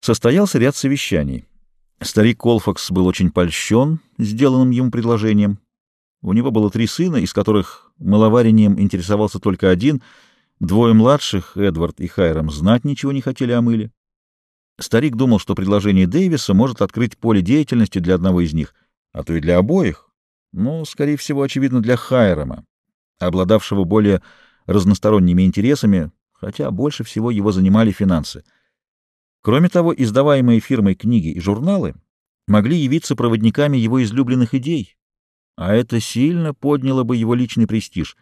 Состоялся ряд совещаний. Старик Колфакс был очень польщен сделанным ему предложением. У него было три сына, из которых маловарением интересовался только один. Двое младших, Эдвард и Хайрам, знать ничего не хотели о мыле. Старик думал, что предложение Дэвиса может открыть поле деятельности для одного из них, а то и для обоих, но, скорее всего, очевидно, для Хайрама, обладавшего более разносторонними интересами, хотя больше всего его занимали финансы — Кроме того, издаваемые фирмой книги и журналы могли явиться проводниками его излюбленных идей, а это сильно подняло бы его личный престиж.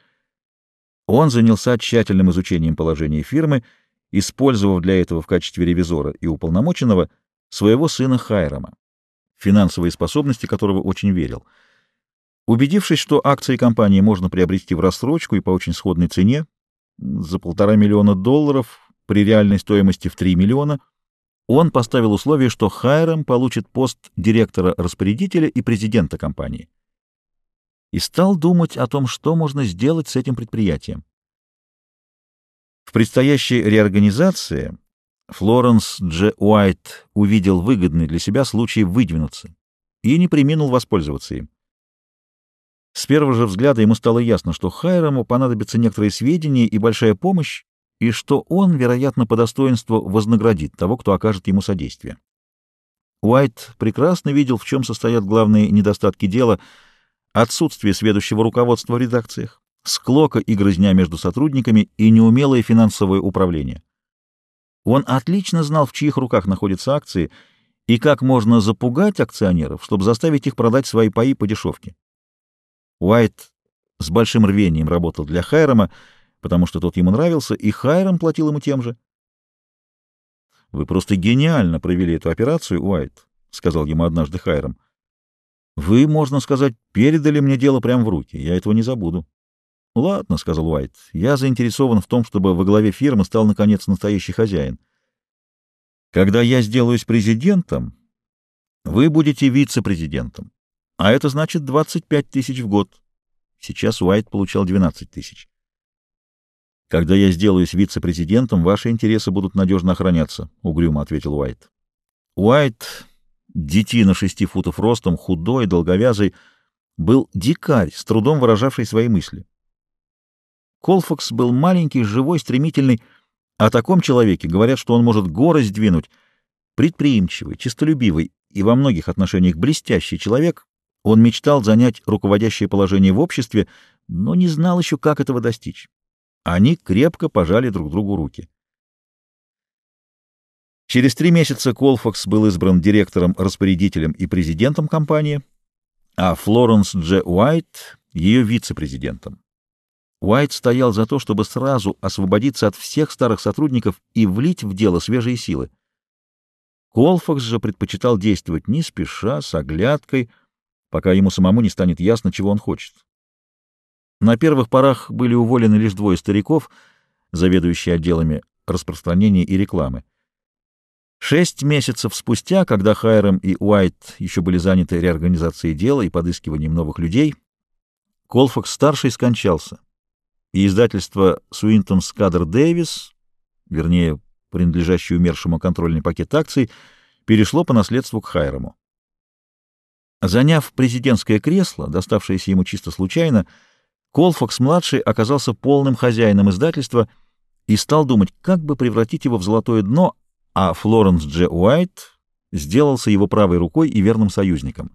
Он занялся тщательным изучением положения фирмы, использовав для этого в качестве ревизора и уполномоченного своего сына Хайрама, финансовые способности которого очень верил. Убедившись, что акции компании можно приобрести в рассрочку и по очень сходной цене, за полтора миллиона долларов при реальной стоимости в 3 миллиона, он поставил условие, что Хайрам получит пост директора-распорядителя и президента компании. И стал думать о том, что можно сделать с этим предприятием. В предстоящей реорганизации Флоренс Дж. Уайт увидел выгодный для себя случай выдвинуться и не приминул воспользоваться им. С первого же взгляда ему стало ясно, что Хайраму понадобятся некоторые сведения и большая помощь, и что он, вероятно, по достоинству вознаградит того, кто окажет ему содействие. Уайт прекрасно видел, в чем состоят главные недостатки дела — отсутствие сведущего руководства в редакциях, склока и грызня между сотрудниками и неумелое финансовое управление. Он отлично знал, в чьих руках находятся акции и как можно запугать акционеров, чтобы заставить их продать свои паи по дешевке. Уайт с большим рвением работал для Хайрама, потому что тот ему нравился, и Хайрам платил ему тем же. — Вы просто гениально провели эту операцию, Уайт, — сказал ему однажды Хайрам. — Вы, можно сказать, передали мне дело прямо в руки. Я этого не забуду. — Ладно, — сказал Уайт, — я заинтересован в том, чтобы во главе фирмы стал, наконец, настоящий хозяин. Когда я сделаюсь президентом, вы будете вице-президентом, а это значит 25 тысяч в год. Сейчас Уайт получал 12 тысяч. Когда я сделаюсь вице-президентом, ваши интересы будут надежно охраняться, — угрюмо ответил Уайт. Уайт, детина шести футов ростом, худой, долговязый, был дикарь, с трудом выражавший свои мысли. Колфакс был маленький, живой, стремительный. О таком человеке говорят, что он может горы сдвинуть. Предприимчивый, честолюбивый и во многих отношениях блестящий человек, он мечтал занять руководящее положение в обществе, но не знал еще, как этого достичь. Они крепко пожали друг другу руки. Через три месяца Колфакс был избран директором, распорядителем и президентом компании, а Флоренс Дж. Уайт — ее вице-президентом. Уайт стоял за то, чтобы сразу освободиться от всех старых сотрудников и влить в дело свежие силы. Колфакс же предпочитал действовать не спеша, с оглядкой, пока ему самому не станет ясно, чего он хочет. На первых порах были уволены лишь двое стариков, заведующие отделами распространения и рекламы. Шесть месяцев спустя, когда Хайрам и Уайт еще были заняты реорганизацией дела и подыскиванием новых людей, Колфакс-старший скончался, и издательство Суинтон Скадер Дэвис, вернее, принадлежащий умершему контрольный пакет акций, перешло по наследству к Хайраму. Заняв президентское кресло, доставшееся ему чисто случайно, Колфакс-младший оказался полным хозяином издательства и стал думать, как бы превратить его в золотое дно, а Флоренс Дж. Уайт сделался его правой рукой и верным союзником.